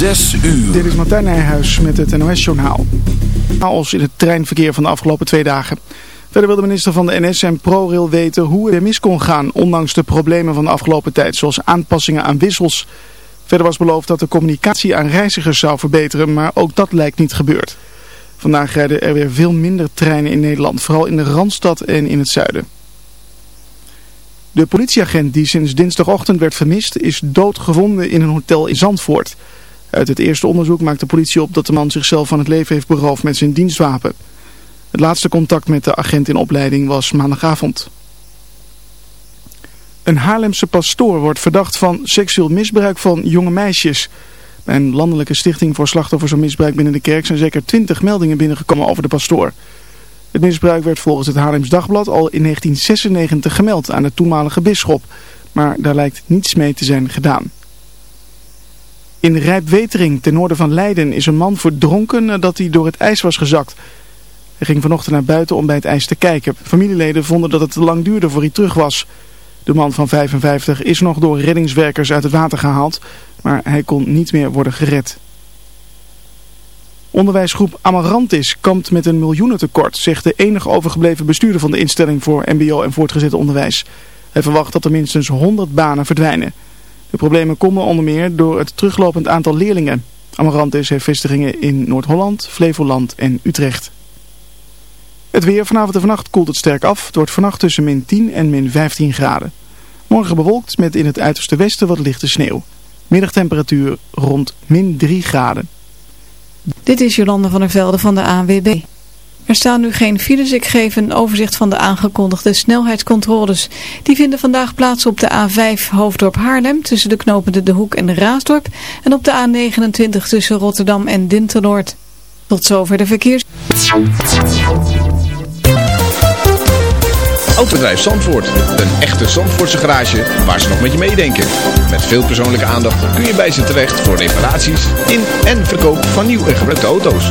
Dit is Martijn Nijhuis met het NOS-journaal. Chaos in het treinverkeer van de afgelopen twee dagen. Verder wil de minister van de NS en ProRail weten hoe er mis kon gaan, ondanks de problemen van de afgelopen tijd, zoals aanpassingen aan wissels. Verder was beloofd dat de communicatie aan reizigers zou verbeteren, maar ook dat lijkt niet gebeurd. Vandaag rijden er weer veel minder treinen in Nederland, vooral in de Randstad en in het zuiden. De politieagent die sinds dinsdagochtend werd vermist is doodgevonden in een hotel in Zandvoort. Uit het eerste onderzoek maakt de politie op dat de man zichzelf van het leven heeft beroofd met zijn dienstwapen. Het laatste contact met de agent in opleiding was maandagavond. Een Haarlemse pastoor wordt verdacht van seksueel misbruik van jonge meisjes. Bij een landelijke stichting voor slachtoffers van misbruik binnen de kerk zijn zeker twintig meldingen binnengekomen over de pastoor. Het misbruik werd volgens het Haarlems Dagblad al in 1996 gemeld aan de toenmalige bisschop, maar daar lijkt niets mee te zijn gedaan. In Rijpwetering, ten noorden van Leiden, is een man verdronken nadat hij door het ijs was gezakt. Hij ging vanochtend naar buiten om bij het ijs te kijken. Familieleden vonden dat het te lang duurde voor hij terug was. De man van 55 is nog door reddingswerkers uit het water gehaald, maar hij kon niet meer worden gered. Onderwijsgroep Amarantis kampt met een miljoenentekort, zegt de enige overgebleven bestuurder van de instelling voor mbo en voortgezet onderwijs. Hij verwacht dat er minstens 100 banen verdwijnen. De problemen komen onder meer door het teruglopend aantal leerlingen. Amarantis heeft vestigingen in Noord-Holland, Flevoland en Utrecht. Het weer vanavond en vannacht koelt het sterk af. Het wordt vannacht tussen min 10 en min 15 graden. Morgen bewolkt met in het uiterste westen wat lichte sneeuw. Middagtemperatuur rond min 3 graden. Dit is Jolande van der Velde van de ANWB. Er staan nu geen files. Ik geef een overzicht van de aangekondigde snelheidscontroles. Die vinden vandaag plaats op de A5 Hoofddorp Haarlem tussen de knopende De Hoek en de Raasdorp. En op de A29 tussen Rotterdam en Dinternoord. Tot zover de verkeers. Autobedrijf Zandvoort. Een echte Zandvoortse garage waar ze nog met je meedenken. Met veel persoonlijke aandacht kun je bij ze terecht voor reparaties in en verkoop van nieuw en gebruikte auto's.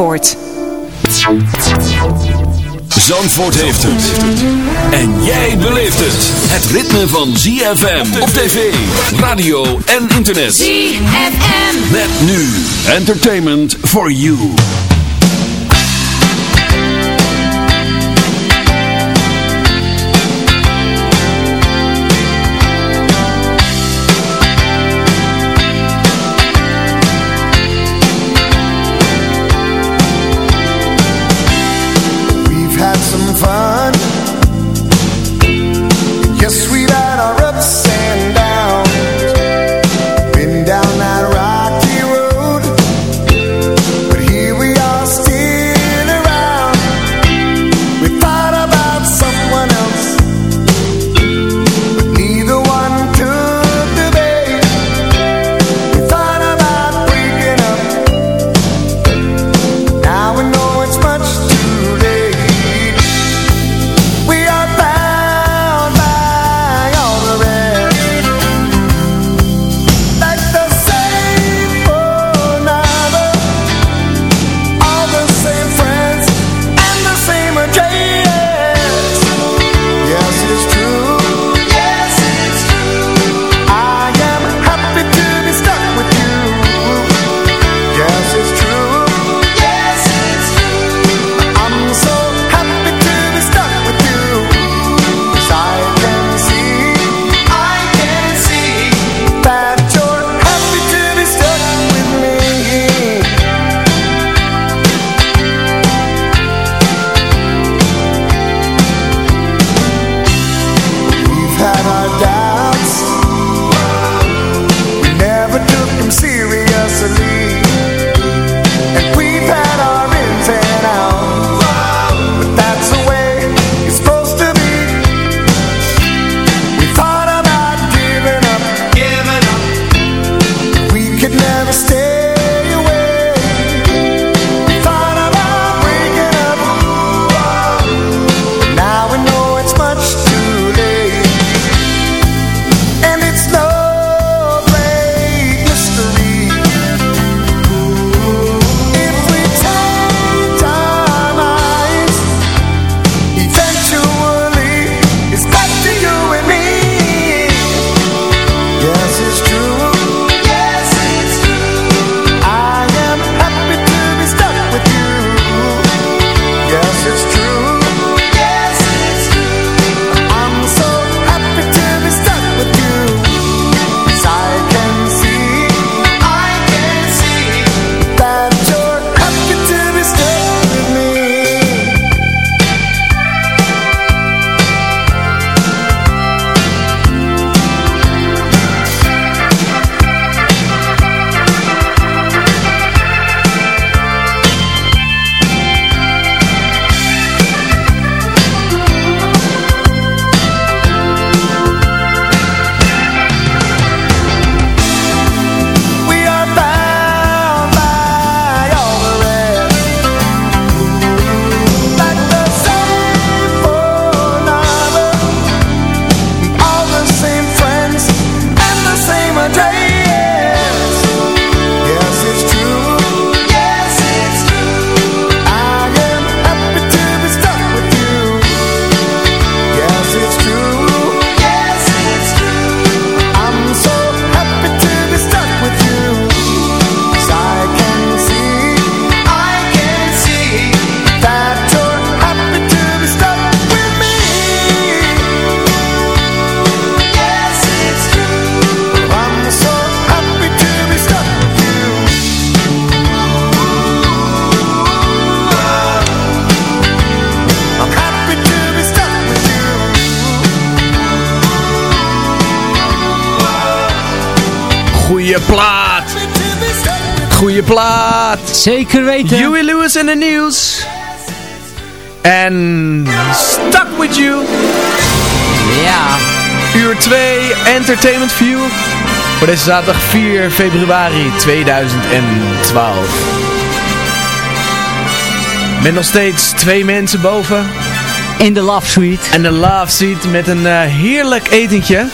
Zandvoort heeft het. En jij beleeft het. Het ritme van ZFM op tv, radio en internet. ZFM. Met nu Entertainment for You. Plaat. Goeie plaat. Zeker weten. Huey Lewis en de nieuws. En Stuck With You. Ja. Uur 2, Entertainment View. Voor deze zaterdag 4 februari 2012. Met nog steeds twee mensen boven. In de Love Suite. En de Love Seat met een eh, heerlijk etentje.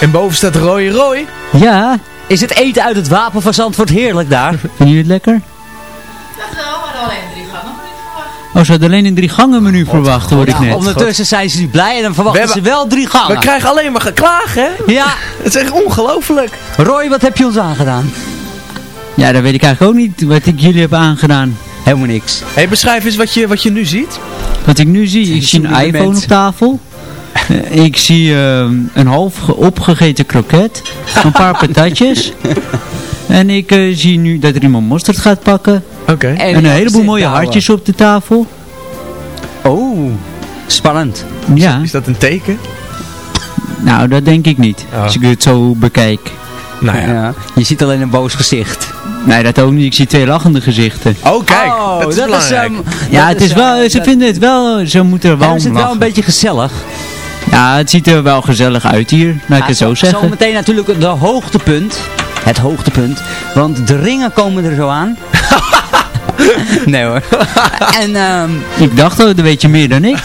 En boven staat Roy Roy. Ja. Is het eten uit het wapen van Zandvoort heerlijk daar? Vinden jullie het lekker? Dat wel, maar alleen drie gangen moet ik verwachten. Oh, ze hadden alleen een drie gangen menu verwacht, hoor ik Ja, net. ondertussen zijn ze niet blij en dan verwachten We ze hebben- wel drie gangen. We krijgen alleen maar geklaag, hè? Ja. Het is echt ongelooflijk. Roy, wat heb je ons aangedaan? Ja, dat weet ik eigenlijk ook niet wat ik jullie heb aangedaan. Helemaal niks. Hey, beschrijf eens wat je, wat je nu ziet. Wat ik nu zie, ik zie een iPhone op tafel. Eh, ik zie ehm, een half ge- opgegeten kroket. Een paar patatjes. En ik eh, zie nu dat er iemand mosterd gaat pakken. Oké. En, een heleboel mooie hartjes op de tafel. Oh, spannend. Ja. Is dat een teken? Nou, dat denk ik niet. Oh. Als ik het zo bekijk. Nou ja. Je ziet alleen een boos gezicht. Nee, dat ook niet. Ik zie twee lachende gezichten. Oh, kijk. dat is belangrijk. ja, het is wel, ze vinden het wel, ze moeten er wel Ja, om is het wel een beetje gezellig. Ja, het ziet er wel gezellig uit hier, laat ik het zo zeggen. Zometeen natuurlijk de hoogtepunt. Het hoogtepunt. Want de ringen komen er zo aan. nee hoor. en, ehm, Ik dacht, oh, dat weet je meer dan ik.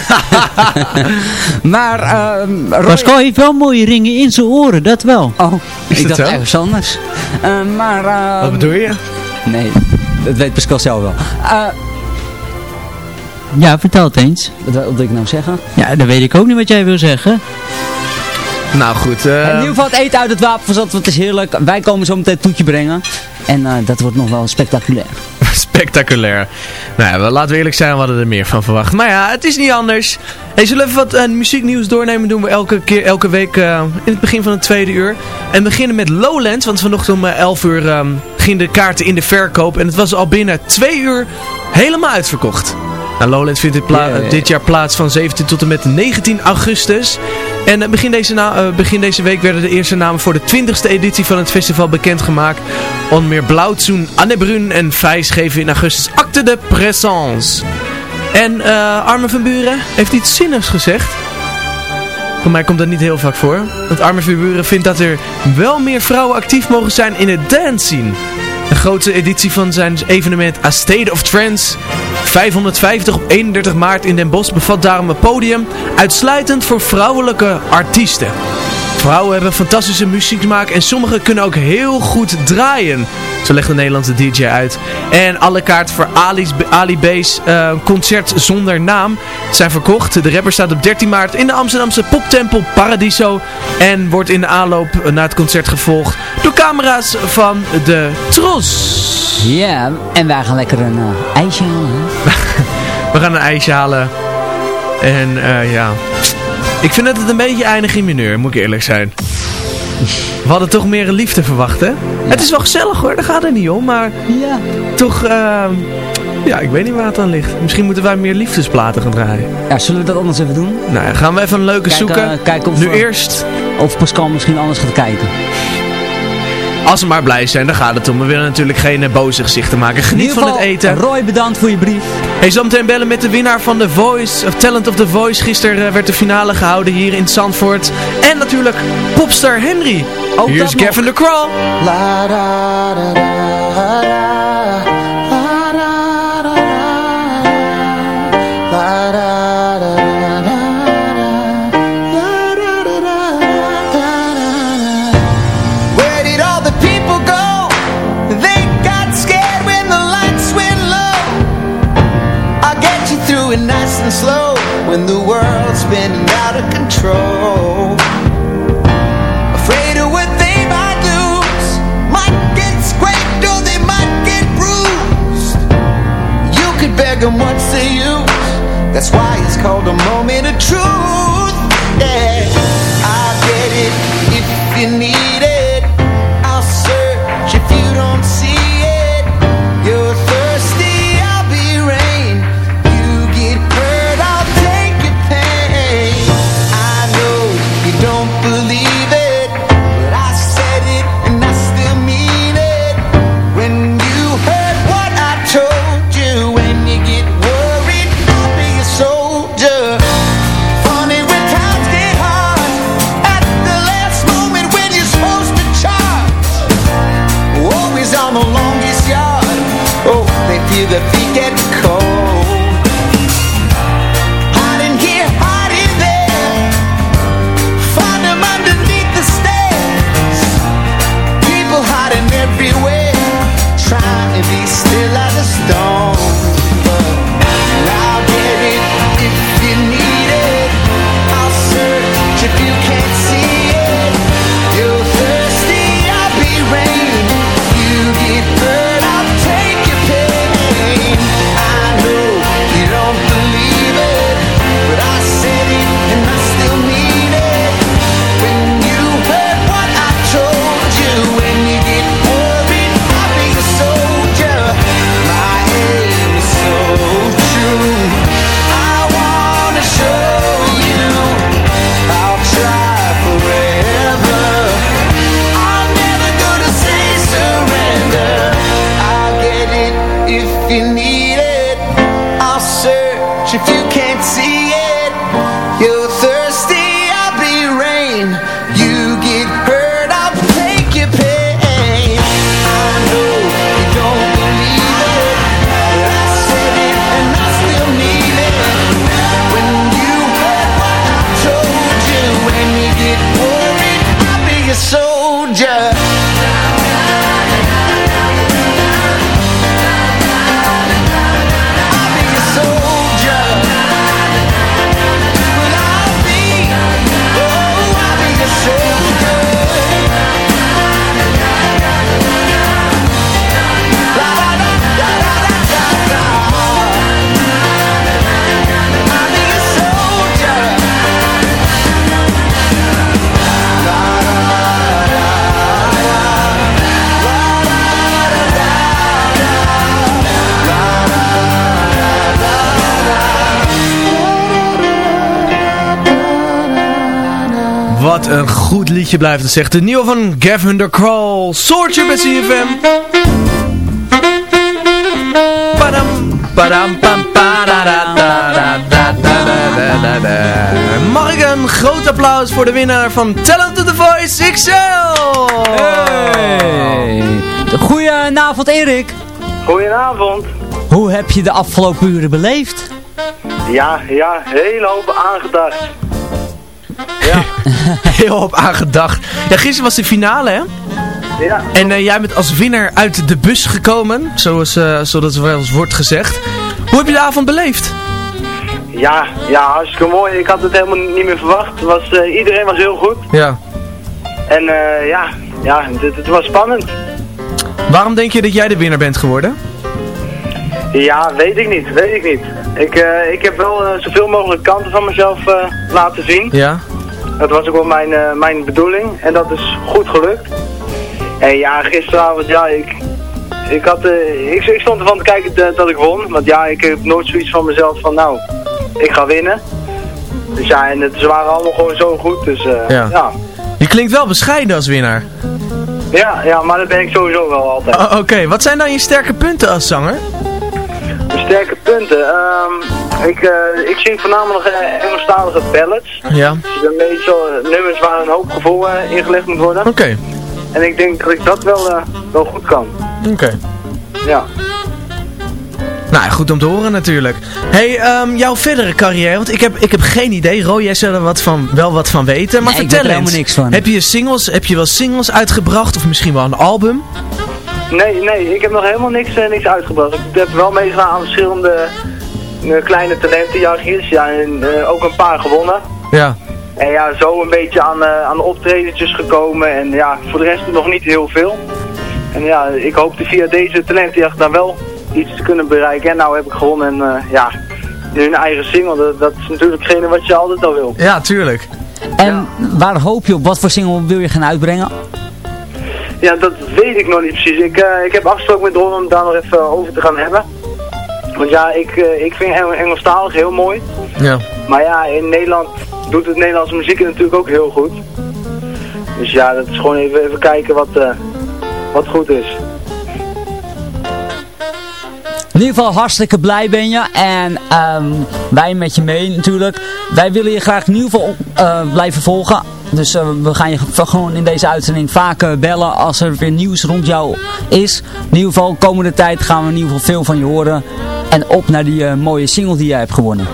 maar, ehm Roy- Pascal heeft wel mooie ringen in zijn oren, dat wel. Oh, Is ik dat dacht zo? ergens anders. Eh, maar, ehm, Wat bedoel je? Nee, dat weet Pascal zelf wel. Eh, Ja, vertel het eens. wat wat wil ik nou zeggen? Ja, dan weet ik ook niet wat jij wil zeggen. Nou goed. eh, In ieder geval het eten uit het wapen van Zandvoort is heerlijk. Wij komen zo meteen een toetje brengen. En eh, dat wordt nog wel spectaculair. Spectaculair. Nou ja, we- laten we eerlijk zijn, we hadden er meer van verwacht. Maar ja, het is niet anders. Hey, zullen we even wat eh, muzieknieuws doornemen? doen we elke, keer, elke week eh, in het begin van het tweede uur. En beginnen met Lowlands, want vanochtend om eh, 11 uur ehm gingen de kaarten in de verkoop. En het was al binnen twee uur helemaal uitverkocht. Nou, Lowlands vindt dit, dit jaar plaats van 17 tot en met 19 augustus. En eh, begin, deze eh, begin deze week werden de eerste namen voor de 20ste editie van het festival bekendgemaakt. Onder meer Blauwtsoen, Anne Brun en Vijs geven in augustus acte de présence. En Armin van Buren heeft iets zinnigs gezegd. Voor mij komt dat niet heel vaak voor. Want Armin van Buren vindt dat er wel meer vrouwen actief mogen zijn in het dance scene. De grootste editie van zijn evenement A State of Trance 550 op 31 maart in Den Bosch bevat daarom een podium uitsluitend voor vrouwelijke artiesten. Vrouwen hebben fantastische muziek en sommigen kunnen ook heel goed draaien. Zo legt de Nederlandse DJ uit. En alle kaarten voor Ali's, Ali B's eh, concert zonder naam zijn verkocht. De rapper staat op 13 maart in de Amsterdamse poptempel Paradiso. En wordt in de aanloop naar het concert gevolgd door camera's van de Tros. Ja, en wij gaan lekker een eh, ijsje halen. We gaan een ijsje halen. En eh, ja... Ik vind dat het een beetje eindig in mineur, moet ik eerlijk zijn. We hadden toch meer een liefde verwacht, hè? Het is wel gezellig hoor, daar gaat het niet om. Maar Ja. toch, ehm, ja, ik weet niet waar het aan ligt. Misschien moeten wij meer liefdesplaten gaan draaien. ja, zullen we dat anders even doen? Nou, ja, gaan we even een leuke Kijk, zoeken. kijken of nu we- eerst, Of Pascal misschien anders gaat kijken. Als we maar blij zijn, dan gaat het om. We willen natuurlijk geen boze gezichten maken. Geniet van het eten. Roy, bedankt voor je brief. Hey, zometeen bellen met de winnaar van The Voice, of Talent of The Voice. Gisteren eh, werd de finale gehouden hier in Zandvoort. En natuurlijk popstar Henry. Ook Hier is. Gavin de Crawl. La da da da them what say you That's why it's called a moment Je blijft het zegt. De nieuwe van Gavin de Crawl. Soortje bij CFM. Mag ik een groot applaus voor de winnaar van Talent to the Voice XL? Hey. Goedenavond Erik. Goedenavond. Hoe heb je de afgelopen uren beleefd? Ja, ja, heel hoop aangedacht. Heel op aangedacht. Ja, gisteren was de finale, hè? Ja. En eh, jij bent als winnaar uit de bus gekomen, zoals, eh zoals wel eens wordt gezegd. Hoe heb je de avond beleefd? Ja, ja, hartstikke mooi. Ik had het helemaal niet meer verwacht. Was, eh, iedereen was heel goed. Ja. En eh, ja, ja het, het was spannend. Waarom denk je dat jij de winnaar bent geworden? Ja, weet ik niet, weet ik niet. Ik, ik heb wel zoveel mogelijk kanten van mezelf laten zien. Ja. Dat was ook wel mijn, eh, mijn bedoeling en dat is goed gelukt. En ja, gisteravond, ja, ik, ik, had, eh, ik, ik stond ervan te kijken dat, dat ik won. Want ja, ik heb nooit zoiets van mezelf van, nou, ik ga winnen. Dus ja, en het, ze waren allemaal gewoon zo goed, dus eh, Ja. ja. Je klinkt wel bescheiden als winnaar. Ja, ja, maar dat ben ik sowieso wel altijd. Oh, Oké, wat zijn dan je sterke punten als zanger? Sterke punten, ehm, ik, eh, ik zing voornamelijk uh, Engelstalige ballads. Ja. Dus een beetje zo, eh, nummers waar een hoop gevoel eh, ingelegd moet worden. Oké. En ik denk dat ik dat wel, eh, wel goed kan. Oké. Ja. Nou, goed om te horen natuurlijk. hey, ehm, jouw verdere carrière, want ik heb, ik heb geen idee. Roy, jij zou er wat van, wel wat van weten. Maar Nee, ik vertel weet er eens. helemaal niks van. Heb je, singles, heb je wel singles uitgebracht of misschien wel een album? Nee, nee, ik heb nog helemaal niks, eh, niks uitgebracht. Ik heb wel meegedaan aan verschillende eh, kleine talentenjachtjes. Ja, en eh, ook een paar gewonnen. Ja. En ja, zo een beetje aan, eh, aan de optredentjes gekomen. En ja, voor de rest nog niet heel veel. En ja, ik hoopte via deze talentenjacht dan wel iets te kunnen bereiken. En nou heb ik gewonnen. En eh, ja, nu een eigen single, dat, dat is natuurlijk hetgene wat je altijd al wil. Ja, tuurlijk. En waar hoop je op? Wat voor single wil je gaan uitbrengen? Ja, dat weet ik nog niet precies. Ik, eh, ik heb afgesproken met Ron om daar nog even over te gaan hebben. Want ja, ik, eh, ik vind Engel Engelstalig heel mooi. Ja. Maar ja, in Nederland doet het Nederlandse muziek natuurlijk ook heel goed. Dus ja, dat is gewoon even, even kijken wat, eh, wat goed is. In ieder geval hartstikke blij ben je. En ehm, wij met je mee natuurlijk. Wij willen je graag in ieder geval blijven volgen. Dus eh, we gaan je gewoon in deze uitzending vaak eh, bellen als er weer nieuws rond jou is. In ieder geval, komende tijd gaan we in ieder geval veel van je horen. En op naar die eh, mooie single die jij hebt gewonnen.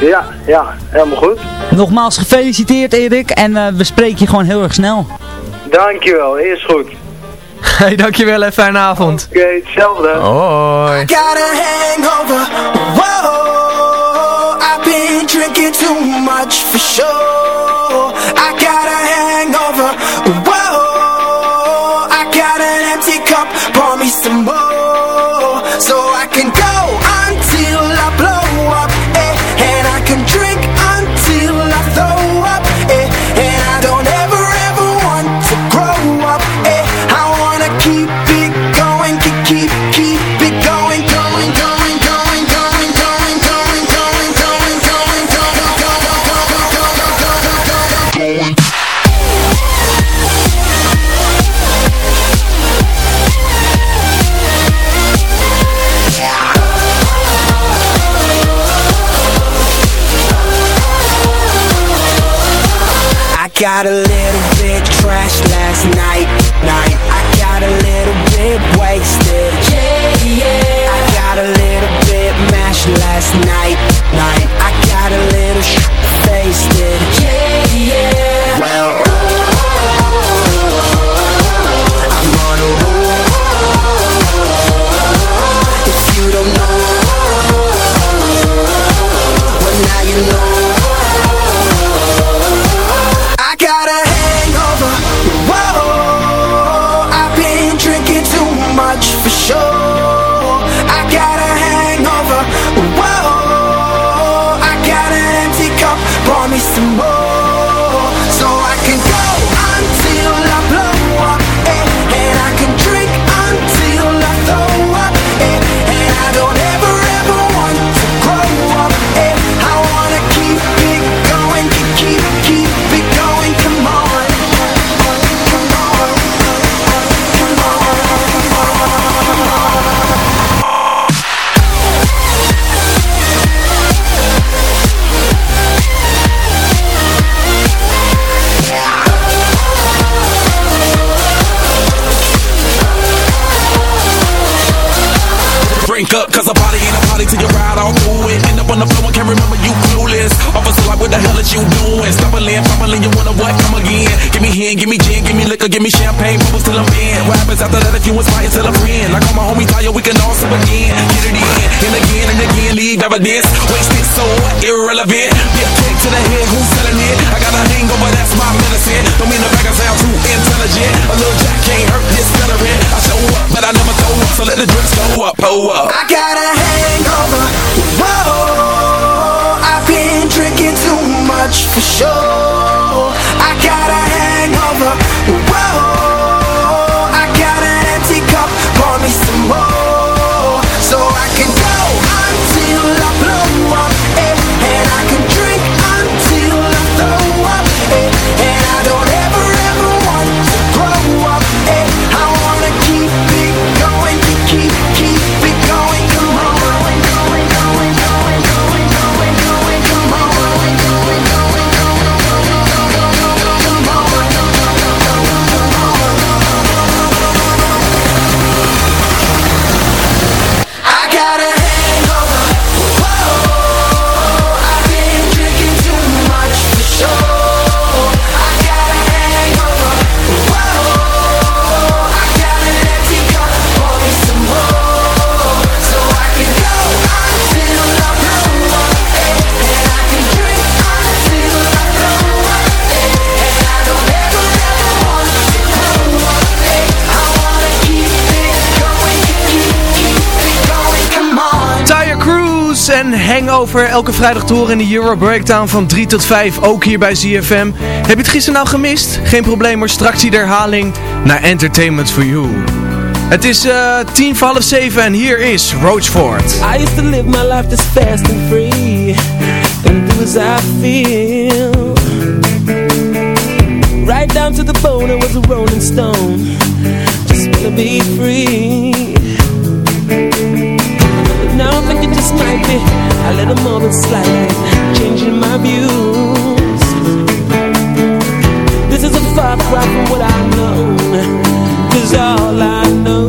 Ja, ja, helemaal goed. Nogmaals gefeliciteerd Erik en we spreken je gewoon heel erg snel. Dankjewel, eerst goed. Hey, dankjewel en fijne avond. Oké, hetzelfde. Hoi. Got a hangover, whoa I've been drinking too much for sure gotta live evidence. So? Irrelevant. Get kick to the head, who's selling it? I got a hangover, that's my medicine. Don't mean the back I sound too intelligent. A little jack can't hurt this veteran. I show up, but I never throw up, so let the drinks go up, pull up. I got a hangover. Whoa, I've been drinking too much for sure. I got a hangover. Whoa, en Hangover. Elke vrijdag te horen in de Euro Breakdown van 3 tot 5. Ook hier bij ZFM. Heb je het gisteren nou gemist? Geen probleem hoor. Straks die herhaling naar Entertainment for You. Het is eh tien voor half zeven en hier is Roachford. I used to live my life this fast and free And do as I feel Right down to the bone I was a rolling stone Just wanna be free And I think it just might be a little more than slightly changing my views. This is a far cry from what I've known. All I know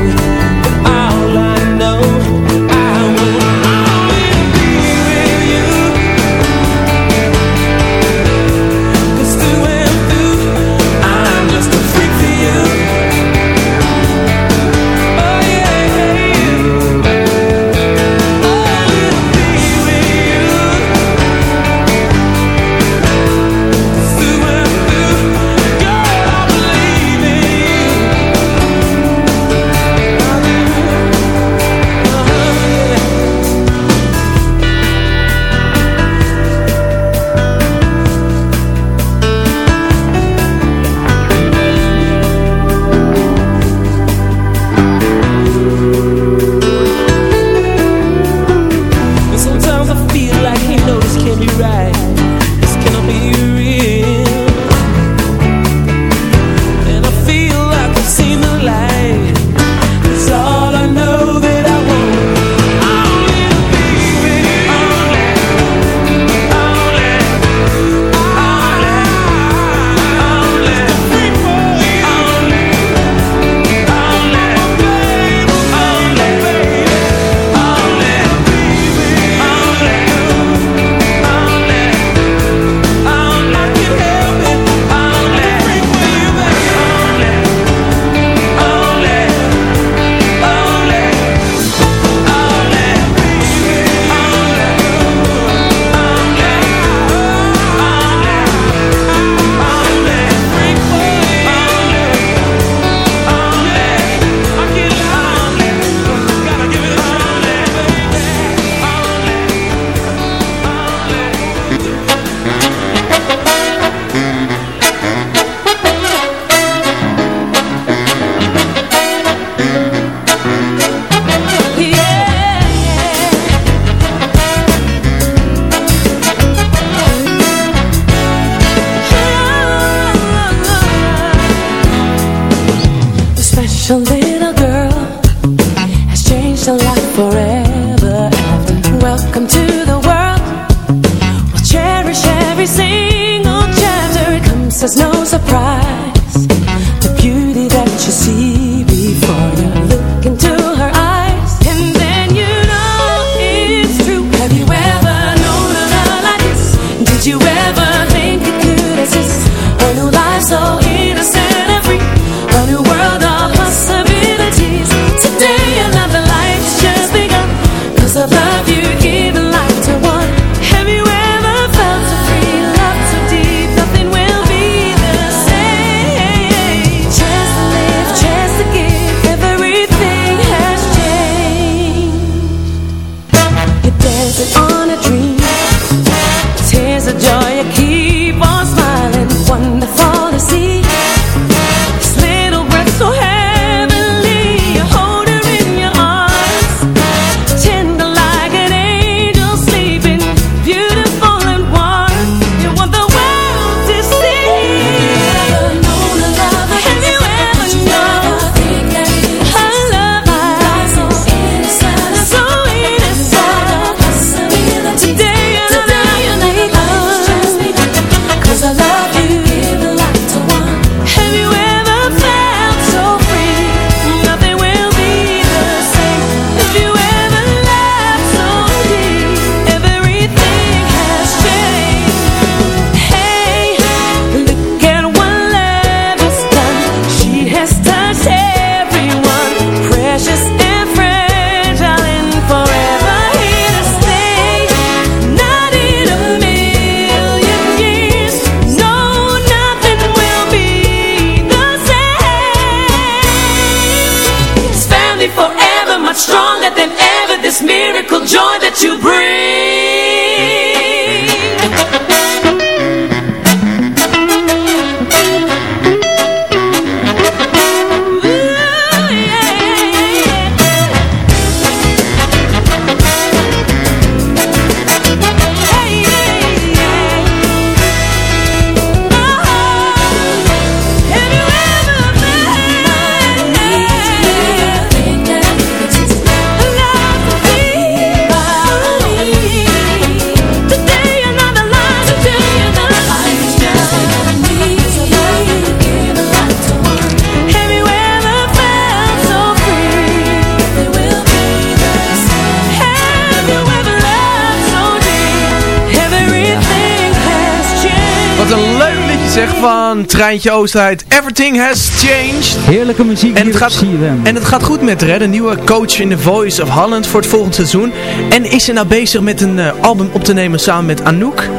Van Treintje Oosterheid. Everything has changed. Heerlijke muziek En het, gaat, en het gaat goed met haar, hè? de nieuwe coach in The Voice of Holland voor het volgende seizoen. En is ze nou bezig met een eh, album op te nemen samen met Anouk?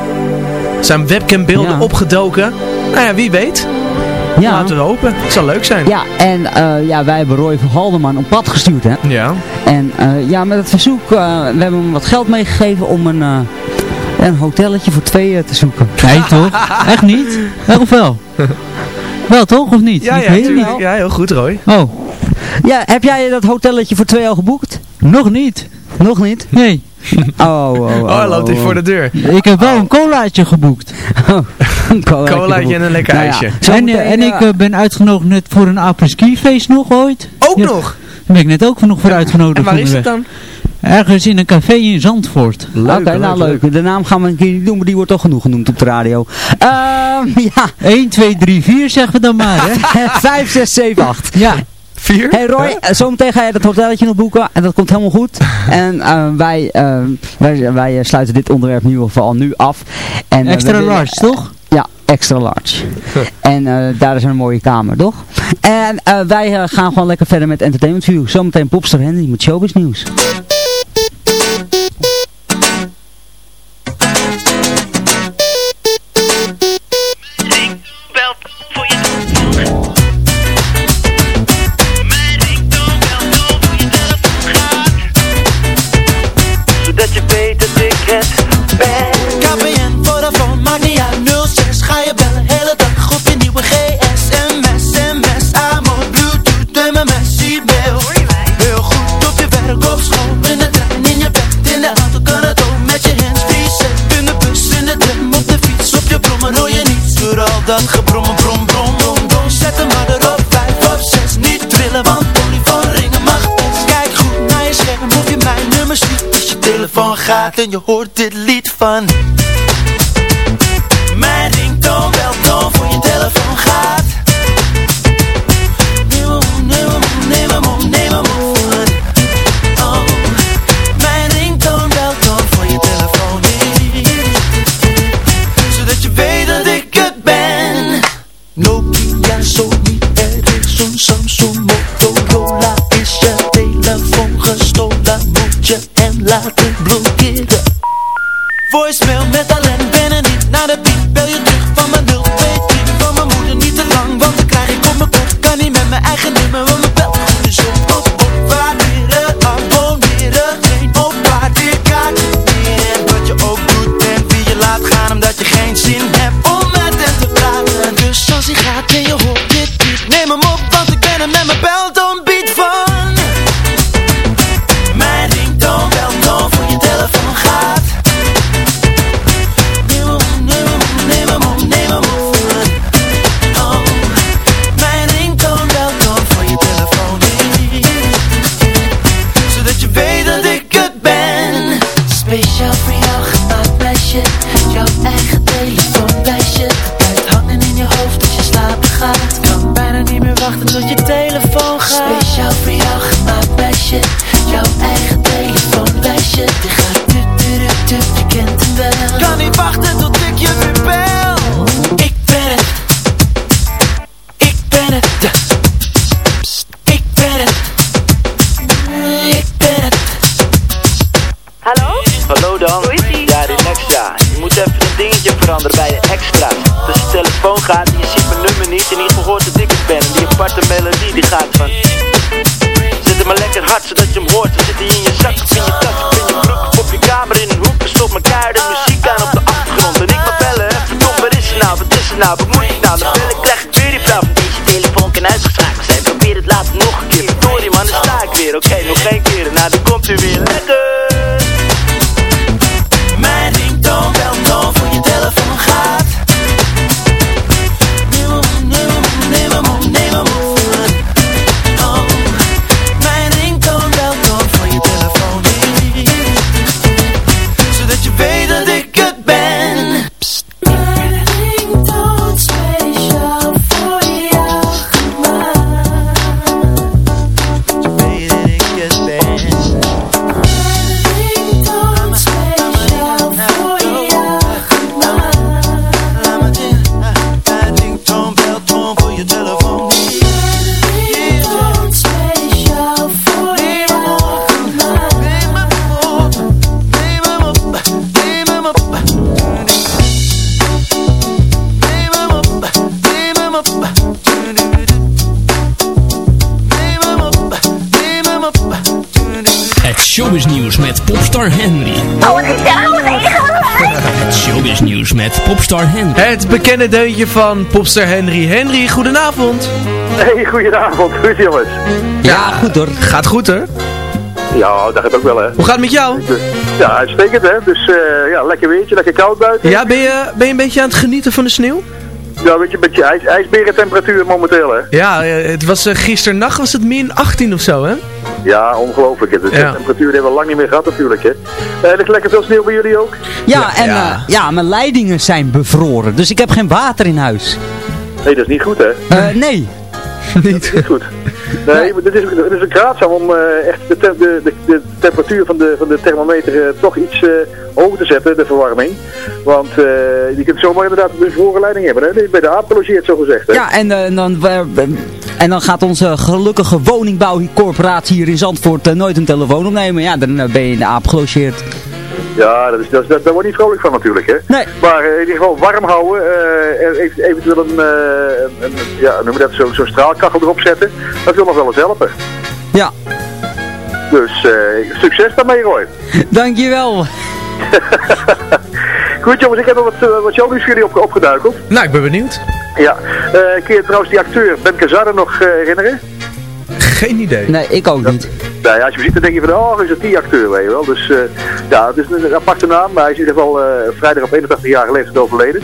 Zijn webcambeelden Ja. opgedoken? Nou ja, wie weet. Ja. Laten we hopen. Het zal leuk zijn. Ja, en eh, ja, wij hebben Roy van Haldeman op pad gestuurd, hè. Ja. En eh, ja, met het verzoek, eh, we hebben hem wat geld meegegeven om een, een hotelletje voor twee te zoeken. Nee toch? Echt niet? Of wel? Wel toch, of niet? Ja, Ik ja, weet het tuurlijk. niet. ja, heel goed Roy. Oh, Ja, heb jij dat hotelletje voor twee al geboekt? nog niet. Nog niet? Nee. Oh, oh, oh. Oh, hij loopt hier voor de deur. Ik heb wel een colaatje geboekt. een colaatje Colaatje en een lekker Nou ijsje. En, meteen, eh, en ik eh, ben uitgenodigd net voor een apres-ski feest nog ooit. Ook Ja. nog? Daar ben ik net ook nog voor uitgenodigd. En waar is het weg. dan? Ergens in een café in Zandvoort. Oké, nou leuk. De naam gaan we een keer niet doen, maar die wordt toch genoeg genoemd op de radio. Ehm ja. 1, 2, 3, 4 zeggen we dan maar, hè? 5, 6, 7, 8. Ja. Vier? Hey Roy, eh, zometeen ga je dat hotelletje nog boeken en dat komt helemaal goed. En eh, wij, eh, wij, wij eh, sluiten dit onderwerp in ieder geval nu af. En, Extra large, toch? Ja, extra large. en eh, daar is een mooie kamer, toch? En eh, wij gaan gewoon lekker verder met Entertainment View. Zometeen Popster Henry met Showbiz Nieuws. Je hoort dit lied van met popstar Henry. Oh, wat gezellig, wat Het showbiz nieuws met popstar Henry. Het bekende deuntje van popster Henry. Henry, goedenavond. Hey, goedenavond. Goed jongens. Ja, goed hoor. Gaat goed hoor. Ja, dat gaat ook wel hè. Hoe gaat het met jou? Ja, uitstekend hè. Dus eh, ja, lekker weertje, lekker koud buiten. Ja, ben je, ben je een beetje aan het genieten van de sneeuw? Ja, weet je, een beetje ijs, ijsberentemperatuur momenteel hè. Ja, eh, het was uh, gisternacht was het min 18 of zo hè? Ja, ongelooflijk. De Ja. temperatuur hebben we lang niet meer gehad natuurlijk hè. Eh, ligt lekker veel sneeuw bij jullie ook? Ja, en ja. ja, mijn leidingen zijn bevroren, dus ik heb geen water in huis. Nee, dat is niet goed hè. Eh, nee. niet. goed. Nee, maar dit is, het is raadzaam om eh, echt de, te- de, de, de temperatuur van de, van de thermometer eh, toch iets eh, hoger te zetten, de verwarming. Want eh, je kunt zomaar inderdaad een bevroren leiding hebben. Hè? Bij de aap gelogeerd, zo gezegd. Hè? Ja, en, eh, dan, eh, en dan gaat onze gelukkige woningbouwcorporatie hier in Zandvoort eh, nooit een telefoon opnemen. Ja, dan eh, ben je in de aap gelogeerd. Ja, dat is, dat, is- dat, daar word je niet vrolijk van natuurlijk. Hè? Nee. Maar eh, in ieder geval warm houden. eh, en even- eventueel een, eh, een, ja, noem dat, zo'n zo'n straalkachel erop zetten. Dat wil nog wel eens helpen. Ja. Dus eh, succes daarmee Roy. Dankjewel. Goed jongens, ik heb nog wat, uh, wat jullie op, opgeduikeld. Nou, ik ben benieuwd. Ja, eh kun je trouwens die acteur Ben Kazarre nog eh, herinneren? Geen idee. Nee, ik ook niet. Nou ja, als je hem ziet dan denk je van, oh, is het die acteur, weet je wel. Dus eh, ja, het is een aparte naam, maar hij is in ieder geval eh, vrijdag op 81 jaar leeftijd overleden.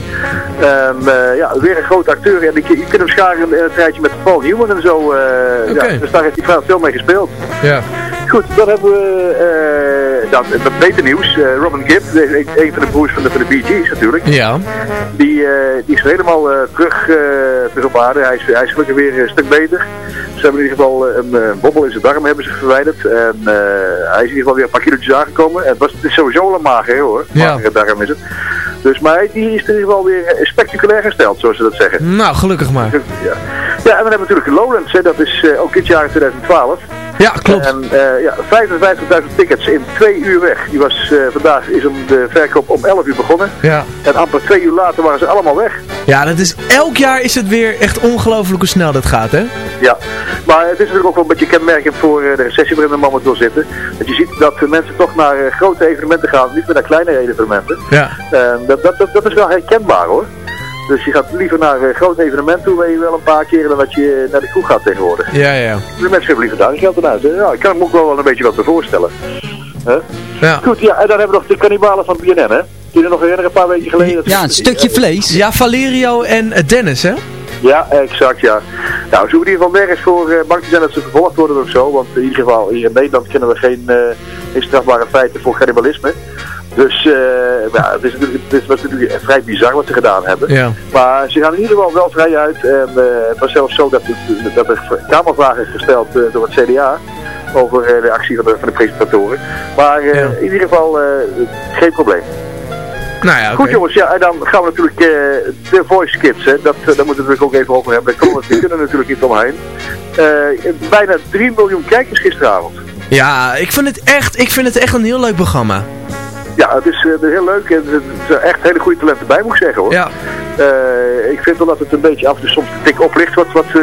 Ehm, eh, ja, weer een grote acteur. En je, je kunt hem scharen in een tijdje met Paul Newman en zo. eh Oké. ja, dus daar heeft hij veel mee gespeeld. Ja. Goed, dan hebben we eh wat beter nieuws. Eh, Robin Gibb, een, van de broers van de, van de Bee Gees natuurlijk. Ja. Die, eh, die is helemaal terug, terug op aarde. Hij is, hij is gelukkig weer een stuk beter. Ze hebben in ieder geval een, bobbel in zijn darm hebben ze verwijderd. En hij is in ieder geval weer een paar kilootjes aangekomen. Het, was, het is sowieso een mager hoor. Ja. Darm is het. Dus, maar die is in ieder geval weer spectaculair gesteld, zoals ze dat zeggen. Nou, gelukkig maar. Ja, ja en dan hebben we natuurlijk Lowlands. Hè. Dat is eh, ook dit jaar in 2012. Ja, klopt. En eh, ja, 55.000 tickets in twee uur weg. Die was, eh, vandaag is om de verkoop om 11 uur begonnen. Ja. En amper twee uur later waren ze allemaal weg. Ja, dat is, elk jaar is het weer echt ongelooflijk hoe snel dat gaat, hè? Ja, maar het is natuurlijk ook wel een beetje kenmerkend voor de recessie waarin we momenteel zitten. Dat je ziet dat mensen toch naar grote evenementen gaan, niet meer naar kleinere evenementen. Ja. En dat, dat, dat, dat is wel herkenbaar hoor. Dus je gaat liever naar een groot evenement toe, waar je wel een paar keer dan dat je naar de kroeg gaat tegenwoordig. Ja, ja. De mensen geven liever daar hun geld aan uit. Ja, ik kan me ook wel een beetje wat voorstellen. Hè? Ja. Goed, ja, en dan hebben we nog de kannibalen van BNN, hè? Die er nog herinneren, een paar weken geleden. Ja, een stukje vlees. Ja, Valerio en eh, Dennis, hè? Ja, exact, ja. Nou, in ieder geval nergens voor uh, bang te zijn dat ze vervolgd worden of zo. Want in ieder geval, hier in Nederland kennen we geen, eh, geen strafbare feiten voor cannibalisme. Dus uh, nou, het, is natuurlijk, het is natuurlijk vrij bizar wat ze gedaan hebben. Ja. Maar ze gaan in ieder geval wel vrij uit. En uh, het was zelfs zo dat, het, dat er kamervragen is gesteld uh, door het CDA over de actie van de, van de presentatoren. Maar ja. in ieder geval geen probleem. Nou ja, okay. Goed jongens, ja, en dan gaan we natuurlijk uh, de voice kids, hè, dat, daar moeten we natuurlijk ook even over hebben. Daar kunnen we, kunnen natuurlijk niet omheen. Bijna 3 miljoen kijkers gisteravond. Ja, ik vind het echt, ik vind het echt een heel leuk programma. Ja, het is heel leuk en er zijn echt hele goede talenten bij, moet ik zeggen hoor. Ja. Uh, ik vind wel dat het een beetje af en toe soms te dik oplicht wat, wat, uh,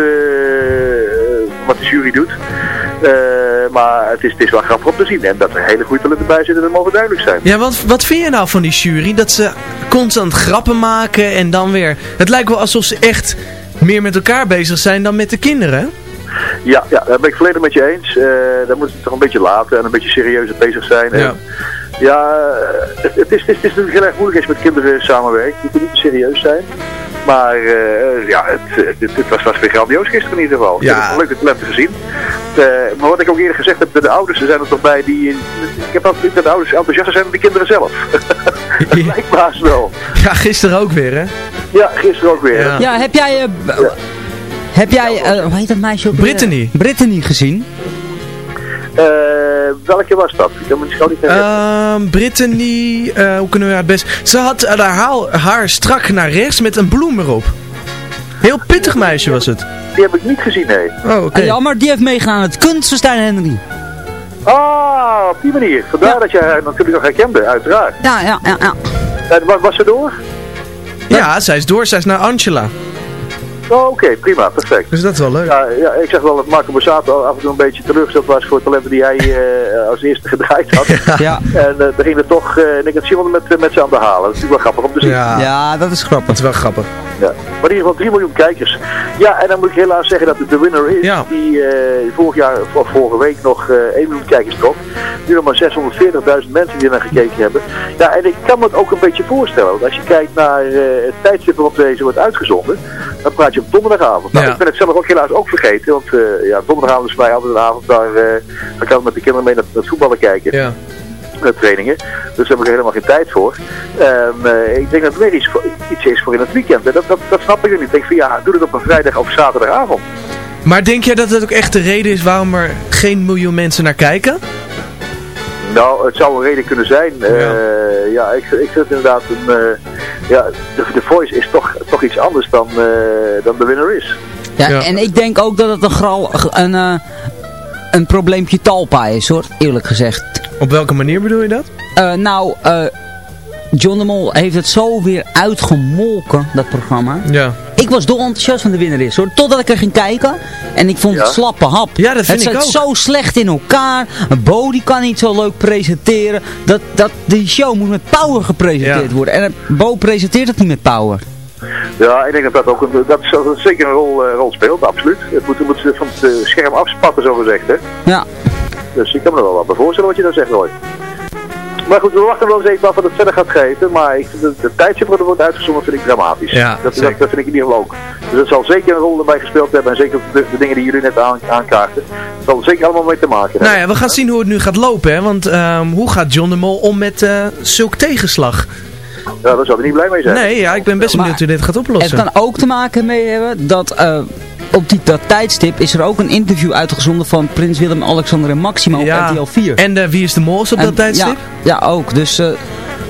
wat de jury doet. Uh, maar het is, het is wel grappig om te zien. En dat er hele goede talenten bij zitten, dat mogen duidelijk zijn. Ja, wat, wat vind je nou van die jury? Dat ze constant grappen maken en dan weer... Het lijkt wel alsof ze echt meer met elkaar bezig zijn dan met de kinderen. Ja, ja daar ben ik volledig met je eens. Uh, dan moeten ze toch een beetje laten en een beetje serieuzer bezig zijn. Ja. En, ja, het, het, is, het, is, het is natuurlijk heel erg moeilijk als je met kinderen samenwerkt. Je kunt niet serieus zijn. Maar uh, ja, het, het, het, was, was weer grandioos gisteren in ieder geval. Ja. Ik heb leuke talenten gezien. Uh, maar wat ik ook eerder gezegd heb, de, de ouders zijn er toch bij die... Ik heb altijd dat de ouders enthousiaster zijn dan de kinderen zelf. dat lijkt me haast wel. Ja, gisteren ook weer hè? Ja, gisteren ook weer. Ja, ja heb jij... Uh, ja. Heb jij, uh, hoe heet dat meisje ook? Brittany. Brittany gezien? Uh, welke was dat? Ik kan me niet. Uh, Brittany, uh, hoe kunnen we het best... Ze had haar, haar, haar strak naar rechts met een bloem erop. Heel pittig meisje was het. Die heb ik niet gezien, nee. Oh, oké. Okay. Ja, maar die heeft meegedaan het kunstenstein Henry. Ah, op die manier. Vandaar ja. dat je haar natuurlijk nog herkende, uiteraard. Ja, ja, ja. ja. En was, was ze door? Ja, ja, zij is door. Zij is naar Angela. Oh, oké, prima, perfect. Dus dat is wel leuk. Ja, ja, ik zeg wel dat Marco Borsato af en toe een beetje teleurgesteld was voor talenten die hij eh, als eerste gedraaid had. Ja. En uh, daar ging er toch, uh, Nick en Simon met, met ze aan de halen. Dat is natuurlijk wel grappig om te zien. Ja, ja dat is grappig. Dat is wel grappig. Ja. Maar in ieder geval 3 miljoen kijkers. Ja, en dan moet ik helaas zeggen dat de winner is, Ja. die uh, vorig jaar, of vorige week nog uh, 1 miljoen kijkers trok. Nu nog maar 640.000 mensen die naar gekeken hebben. Ja, en ik kan me het ook een beetje voorstellen. Want als je kijkt naar uh, het tijdstip waarop deze wordt uitgezonden, dan praat je op donderdagavond. Nou, Ja. ik ben het zelf ook helaas ook vergeten, want ja, donderdagavond is voor mij altijd een avond daar, daar kan ik met de kinderen mee naar, naar het voetballen kijken. Ja. Trainingen. Dus daar heb ik er helemaal geen tijd voor. Um, uh, ik denk dat het weer iets, voor, iets is voor in het weekend. En dat, dat, dat snap ik niet. Ik denk van ja, doe het op een vrijdag of zaterdagavond. Maar denk jij dat het ook echt de reden is waarom er geen miljoen mensen naar kijken? Nou, het zou een reden kunnen zijn. Ja, uh, ja ik, ik vind inderdaad een... Uh, ja, de, de Voice is toch, toch iets anders dan, uh, dan de winner is. Ja, ja, en ik denk ook dat het een, gral, een, een probleempje talpa is hoor, eerlijk gezegd. Op welke manier bedoel je dat? Uh, nou, uh, John de Mol heeft het zo weer uitgemolken, dat programma. Ja. Ik was dol enthousiast van de winnaar is hoor. Totdat ik er ging kijken. En ik vond Ja. het slappe hap. Ja, dat vind het ik zit ook. zo slecht in elkaar. Bo die kan niet zo leuk presenteren. Dat, dat, die show moet met power gepresenteerd Ja. worden. En eh, Bo presenteert het niet met power. Ja, ik denk dat dat ook een, dat, zeker een rol, uh, rol speelt, absoluut. Het moet, het moet van het uh, scherm afspatten, zo gezegd, hè. Ja. Dus ik kan me er wel wat bij voorstellen wat je dan zegt, Roy. Maar goed, we wachten wel eens even af wat het verder gaat geven. Maar ik de, de tijdstip wat er wordt uitgezonden vind ik dramatisch. Ja, dat, dat, dat vind ik in ieder geval ook. Dus dat zal zeker een rol erbij gespeeld hebben. En zeker de, de dingen die jullie net aan, aankaarten. Dat zal er zeker allemaal mee te maken hebben. Nou ja, we gaan zien hoe het nu gaat lopen, hè. Want um, hoe gaat John de Mol om met uh, zulk tegenslag? Ja, daar zou hij niet blij mee zijn. Nee, ja, ik ben best benieuwd hoe dit gaat oplossen. Het kan ook te maken mee hebben dat... Uh, op die, dat tijdstip is er ook een interview uitgezonden van Prins Willem, Alexander en Maxima op ja. RTL 4. En uh, wie is de mol op en, dat tijdstip? Ja, ja ook. Dus uh,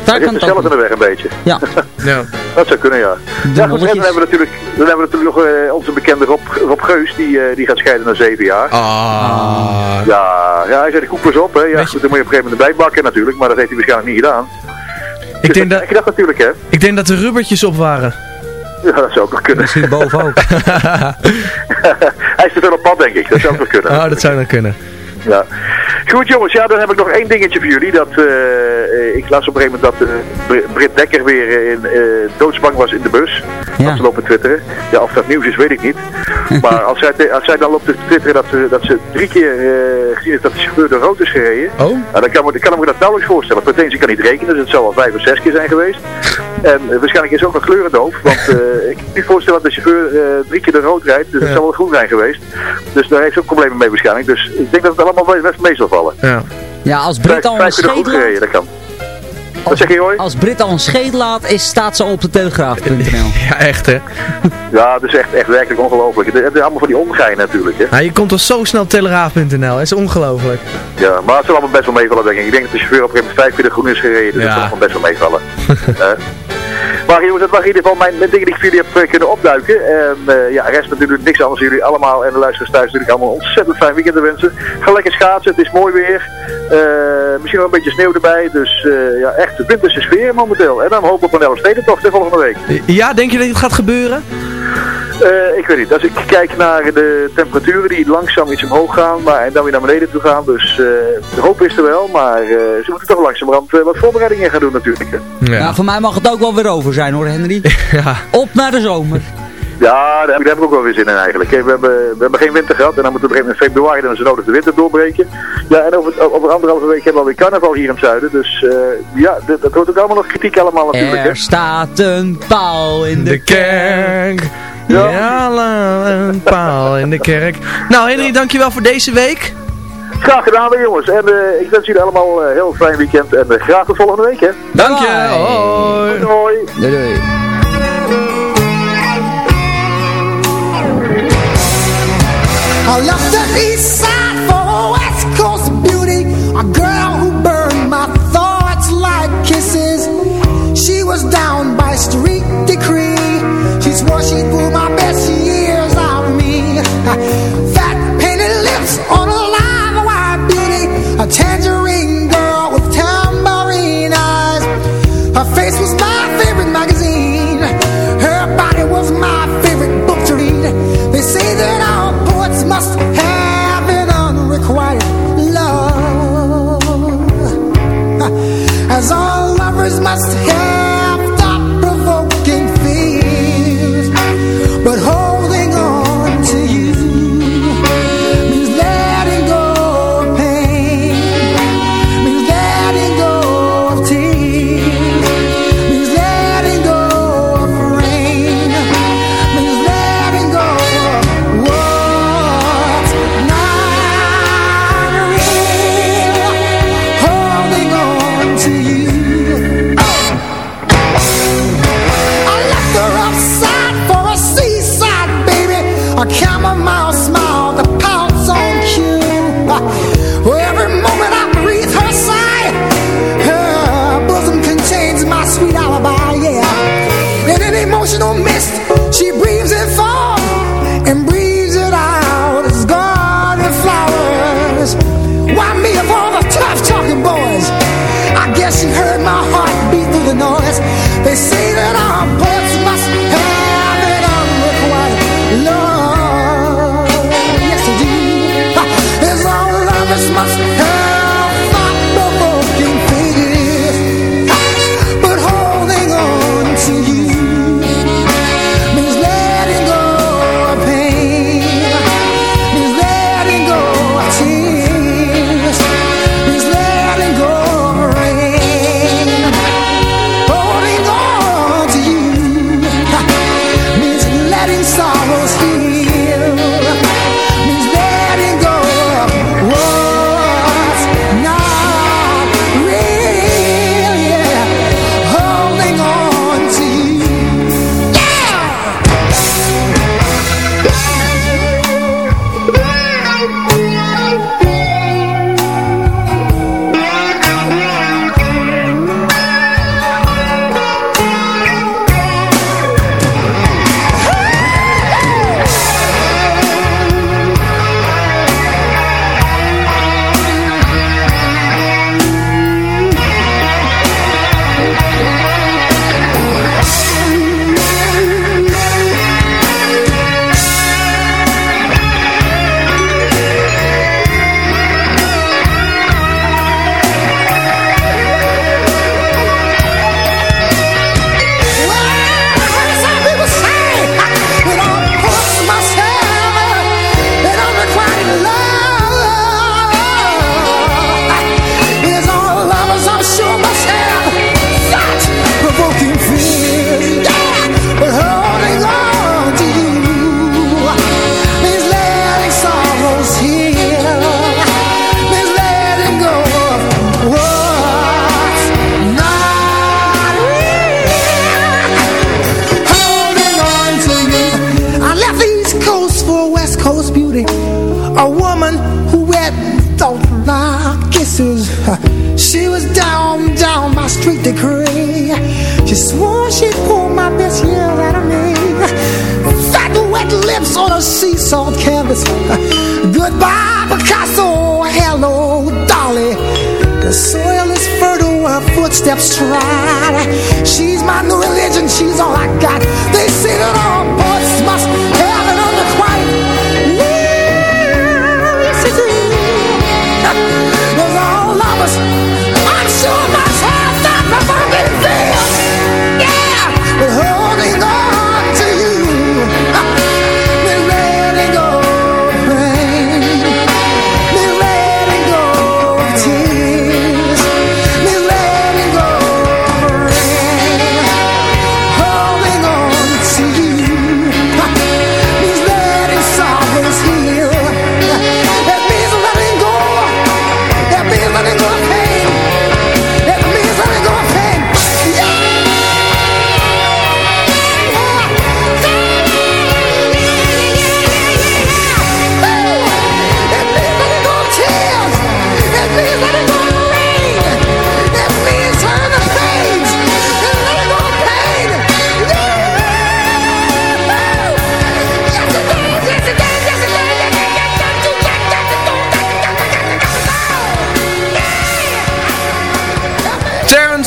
daar kan het zelf in de weg een beetje. Ja. ja. Dat zou kunnen, ja. De ja goed, en dan hebben we natuurlijk, dan hebben we natuurlijk nog uh, onze bekende Rob, Rob Geus, die, uh, die gaat scheiden na zeven jaar. Ah. Ja, ja, hij zei de koepers op, hè. Ja, goed, dan moet je op een gegeven moment bijbakken natuurlijk, maar dat heeft hij waarschijnlijk niet gedaan. Ik denk dat, dat, natuurlijk, hè. Ik denk dat de rubbertjes op waren. Ja, dat zou ook nog kunnen. Misschien boven ook. hij is te veel op pad, denk ik. Dat zou ook nog kunnen. Oh, dat zou nog kunnen. Ja. Goed jongens, ja, dan heb ik nog één dingetje voor jullie. Dat, uh, ik las op een gegeven moment dat uh, Britt Dekker weer in, uh, doodsbang was in de bus. Ja. Dat ze lopen twitteren. Ja, of dat nieuws is, weet ik niet. maar als zij, als zij dan loopt te twitteren dat, ze, dat ze drie keer gezien heeft dat de chauffeur door rood is gereden. Oh. Nou, dan kan, ik kan me dat nauwelijks voorstellen. Pretentie kan niet rekenen, dus het zal al vijf of zes keer zijn geweest. En waarschijnlijk is ze ook nog kleurendoof. Want ik kan me niet voorstellen dat de chauffeur drie keer door rood rijdt. Dus ja. het zal wel groen zijn geweest. Dus daar heeft ze ook problemen mee waarschijnlijk. Dus ik denk dat het allemaal best mee zal vallen. Ja, ja als Brit al een scheet gereden, dat kan. Wat zeg je hoor? Als Brit al een scheet laat, is, staat ze op de telegraaf.nl. Ja, echt hè? Ja, dat is echt, echt werkelijk ongelooflijk. Het is allemaal van die omgein natuurlijk. Hè? Ja, je komt al zo snel op telegraaf.nl, dat is ongelooflijk. Ja, maar het zal allemaal best wel meevallen denk ik. Ik denk dat de chauffeur op een gegeven moment vijf keer de groen is gereden, dus ja. dat zal allemaal best wel meevallen. uh, maar jongens, dat was in ieder geval mijn, mijn dingen die ik voor jullie heb uh, kunnen opduiken. En uh, ja, rest natuurlijk niks anders. Jullie allemaal en de luisteraars thuis natuurlijk allemaal een ontzettend fijn weekend te wensen. Ga lekker schaatsen, het is mooi weer. Uh, misschien wel een beetje sneeuw erbij. Dus ja, echt de winterse sfeer momenteel. En dan hopen we op een de volgende week. Ja, denk je dat het gaat gebeuren? Uh, ik weet niet. Als ik kijk naar de temperaturen die langzaam iets omhoog gaan, maar en dan weer naar beneden toe gaan. Dus uh, de hoop is er wel, maar uh, ze moeten toch langzamerhand wat voorbereidingen gaan doen natuurlijk. Ja. Nou, voor mij mag het ook wel weer over zijn hoor Henry. ja. Op naar de zomer. Ja, daar heb, daar heb ik ook wel weer zin in eigenlijk. We hebben, we hebben geen winter gehad en dan moeten we op een gegeven moment in februari dan is het nodig de winter doorbreken. Ja, en over, over anderhalve week hebben we alweer carnaval hier in het zuiden. Dus uh, ja, dat, dat wordt ook allemaal nog kritiek allemaal natuurlijk. Er staat een paal in de, de kerk. Ja, ja een paal in de kerk. Nou Henry, dankjewel voor deze week. Graag gedaan weer jongens. En uh, ik wens jullie allemaal een heel fijn weekend. En uh, graag tot volgende week hè. Dank je. Hoi. Hoi. Doei doei. I left the east side for a west coast beauty. A girl who burned my thoughts like kisses. She was down by street decree. She swore she'd rule my best years out of me She's my new religion, she's all I got.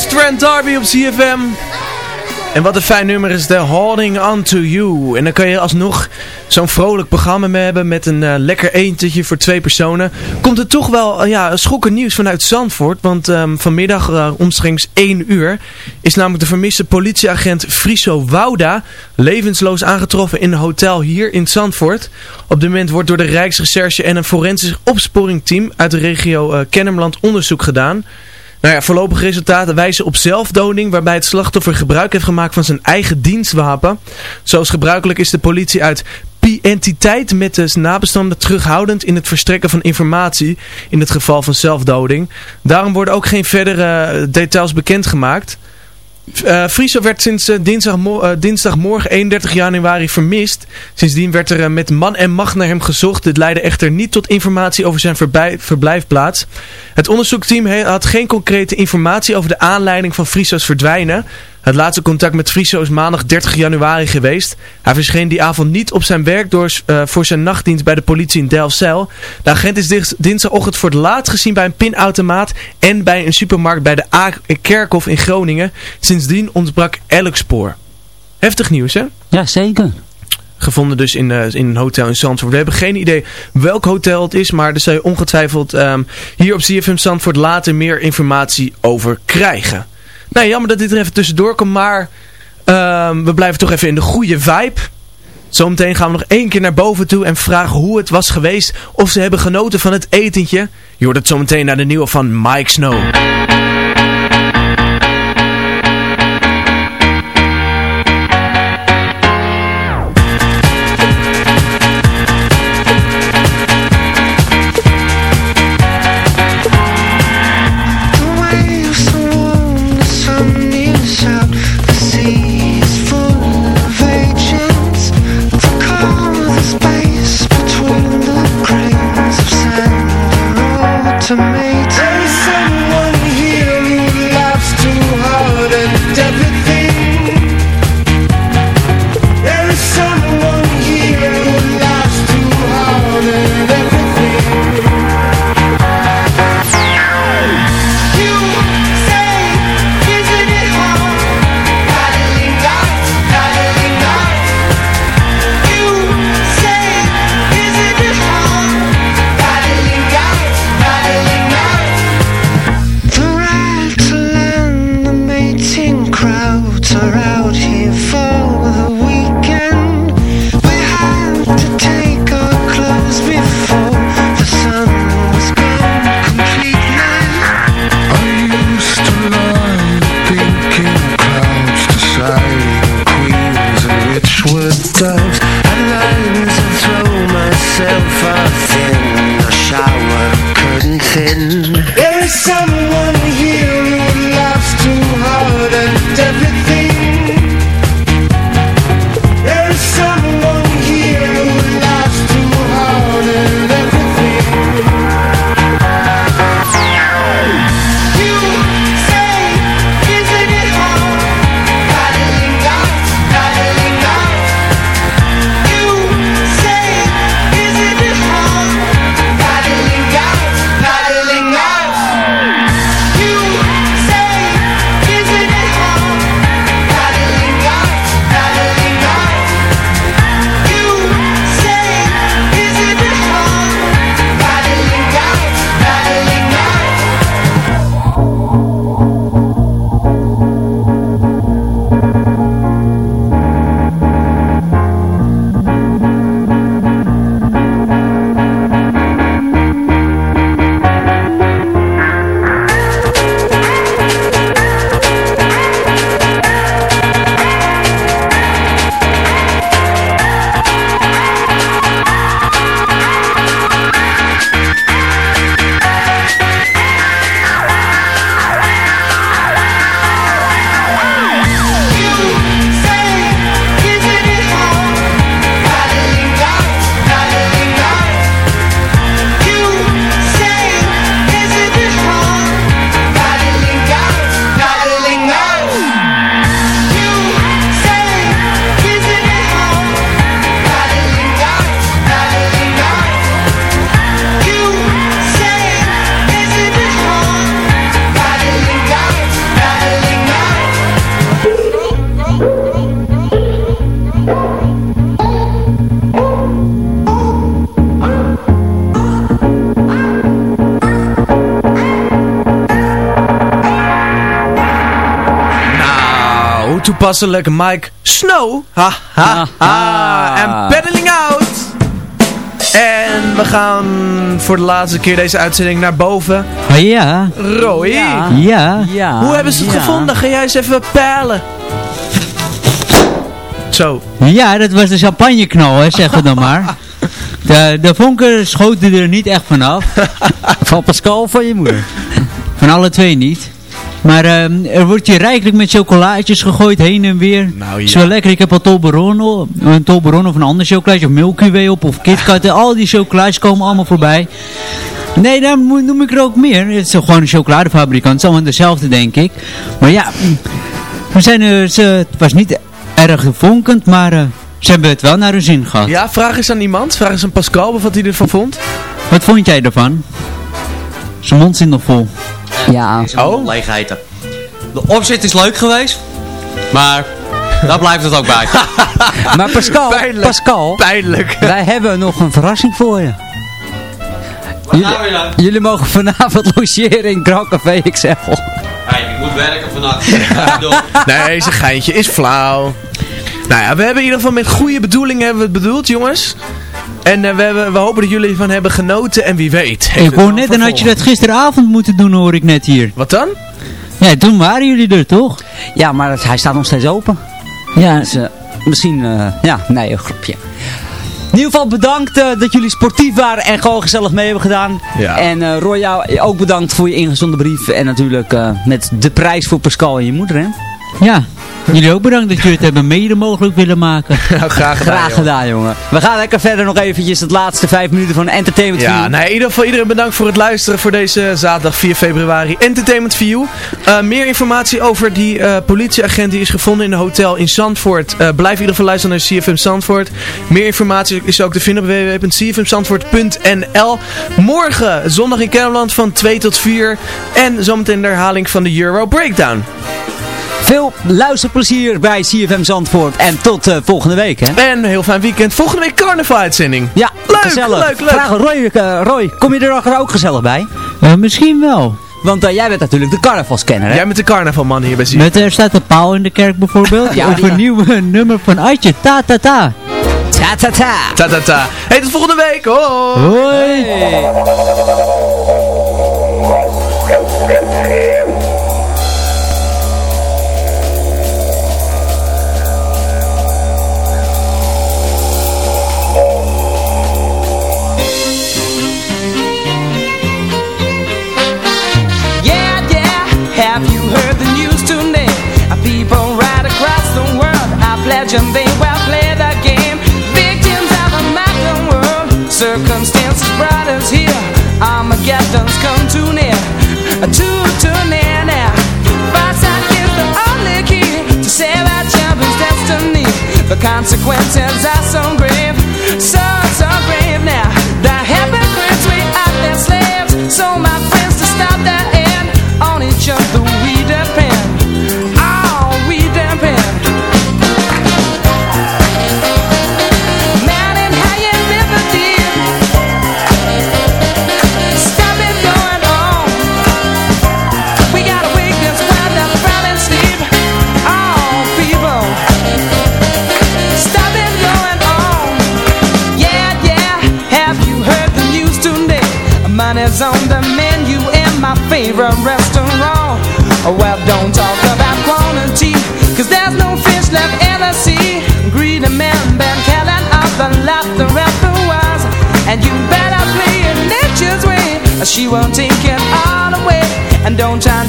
Trent Darby op CFM. En wat een fijn nummer is de Holding On To You. En dan kan je alsnog zo'n vrolijk programma mee hebben met een eh, lekker eentje voor twee personen. Komt er toch wel uh, ja, schokkend nieuws vanuit Zandvoort. Want ehm, vanmiddag eh, omstreeks 1 uur is namelijk de vermiste politieagent Friso Wouda levensloos aangetroffen in een hotel hier in Zandvoort. Op dit moment wordt door de Rijksrecherche en een forensisch opsporingteam uit de regio Kennemerland onderzoek gedaan... Nou ja, voorlopige resultaten wijzen op zelfdoding waarbij het slachtoffer gebruik heeft gemaakt van zijn eigen dienstwapen. Zoals gebruikelijk is de politie uit entiteit met de nabestaanden terughoudend in het verstrekken van informatie in het geval van zelfdoding. Daarom worden ook geen verdere details bekendgemaakt. Uh, Friso werd sinds uh, dinsdag, uh, dinsdagmorgen 31 januari vermist. Sindsdien werd er met man en macht naar hem gezocht. Dit leidde echter niet tot informatie over zijn verblijfplaats. Het onderzoekteam had geen concrete informatie over de aanleiding van Friso's verdwijnen. Het laatste contact met Friso is maandag 30 januari geweest. Hij verscheen die avond niet op zijn werk door, uh, voor zijn nachtdienst bij de politie in Delfzijl. De agent is dinsdagochtend voor het laatst gezien bij een pinautomaat en bij een supermarkt bij de A Kerkhof in Groningen. Sindsdien ontbrak elk spoor. Heftig nieuws hè? Ja, zeker gevonden dus in, uh, in een hotel in Zandvoort. We hebben geen idee welk hotel het is, maar daar zal je ongetwijfeld um, hier op CFM Zandvoort later meer informatie over krijgen. Nou, jammer dat dit er even tussendoor komt, maar um, we blijven toch even in de goede vibe. Zometeen gaan we nog één keer naar boven toe en vragen hoe het was geweest. Of ze hebben genoten van het etentje. Je hoort het zometeen naar de nieuwe van Mike Snow. Toepasselijk Mike Snow. Ha, ha, ha. En Pedaling Out. En we gaan voor de laatste keer deze uitzending naar boven. Ah, ja. Roy. Ja. Ja. Hoe hebben ze het Ja. gevonden? Ga jij eens even peilen. Zo. Ja, dat was de champagneknal, hè, zeg het dan maar. De, de vonken schoten er niet echt vanaf. Van Pascal of van je moeder? Van alle twee niet. Maar ehm, er wordt hier rijkelijk met chocolaatjes gegooid heen en weer. Nou, Is wel lekker. Ik heb al Toblerone, een Toblerone of een ander chocolaatje. Of Milky Way op of KitKat. Al die chocolaatjes komen allemaal voorbij. Nee, daar noem ik er ook meer. Het is gewoon een chocoladefabrikant. Het is allemaal dezelfde, denk ik. Maar ja, we zijn, eh, ze, het was niet erg vonkend, maar eh, ze hebben het wel naar hun zin gehad. Ja, vraag eens aan iemand. Vraag eens aan Pascal of wat hij ervan vond. Wat vond jij ervan? Zijn mond zit nog vol. Ja. Oh? Leegheden. De opzet is leuk geweest. Maar daar blijft het ook bij. Maar Pascal, Pijnlijk. Pascal, Pijnlijk. wij hebben nog een verrassing voor je. Jullie, nou jullie mogen vanavond logeren in Grand Café XL. Hey, ik moet werken vannacht. Bedoel, Nee, een geintje. Is flauw. Nou ja, we hebben in ieder geval met goede bedoelingen hebben we het bedoeld, jongens. En eh, we, hebben, we hopen dat jullie ervan hebben genoten. En wie weet. Ik hoor net, en had je dat gisteravond moeten doen, hoor ik net hier. Wat dan? Ja, toen waren jullie er, toch? Ja, maar het- hij staat nog steeds open. Ja, Dus, eh, misschien, eh, ja, nee, een grapje. In ieder geval bedankt dat jullie sportief waren en gewoon gezellig mee hebben gedaan. Ja. En eh Roy, jou ook bedankt voor je ingezonden brief. En natuurlijk eh, met de prijs voor Pascal en je moeder, hè? Ja. Jullie ook bedankt dat jullie het hebben mede mogelijk willen maken. Nou, graag gedaan. Graag gedaan, jongen. We gaan lekker verder nog eventjes het laatste vijf minuten van Entertainment Ja, View. nee, in ieder geval iedereen bedankt voor het luisteren voor deze zaterdag 4 februari. Entertainment View. Eh, meer informatie over die eh, politieagent die is gevonden in een hotel in Zandvoort. Eh, blijf in ieder geval luisteren naar CFM Zandvoort. Meer informatie is ook te vinden op www.cfmzandvoort.nl Morgen, zondag in Kennemerland van 2 tot 4. En zometeen de herhaling van de Euro Breakdown. Veel luisterplezier bij CFM Zandvoort. En tot eh, volgende week, hè? En een heel fijn weekend. Volgende week carnaval-uitzending. Ja, Leuk, gezellig. leuk, leuk. Vraag Roy, eh, Roy, kom je er ook gezellig bij? Eh, misschien wel. Want jij bent natuurlijk de carnavalscanner, hè? Jij bent de carnavalman hier bij CFM. Met, er staat een paal in de kerk bijvoorbeeld. Ja, of een nieuw nummer van Adje. Ta ta ta. Ta ta ta. Ta ta ta. Hey, tot volgende week. Hoi. Hoi. Come too near, too, too near now. Is the only key to save our children's destiny. The consequences are so grave, you better play it nature's way, she won't take it all away. And don't try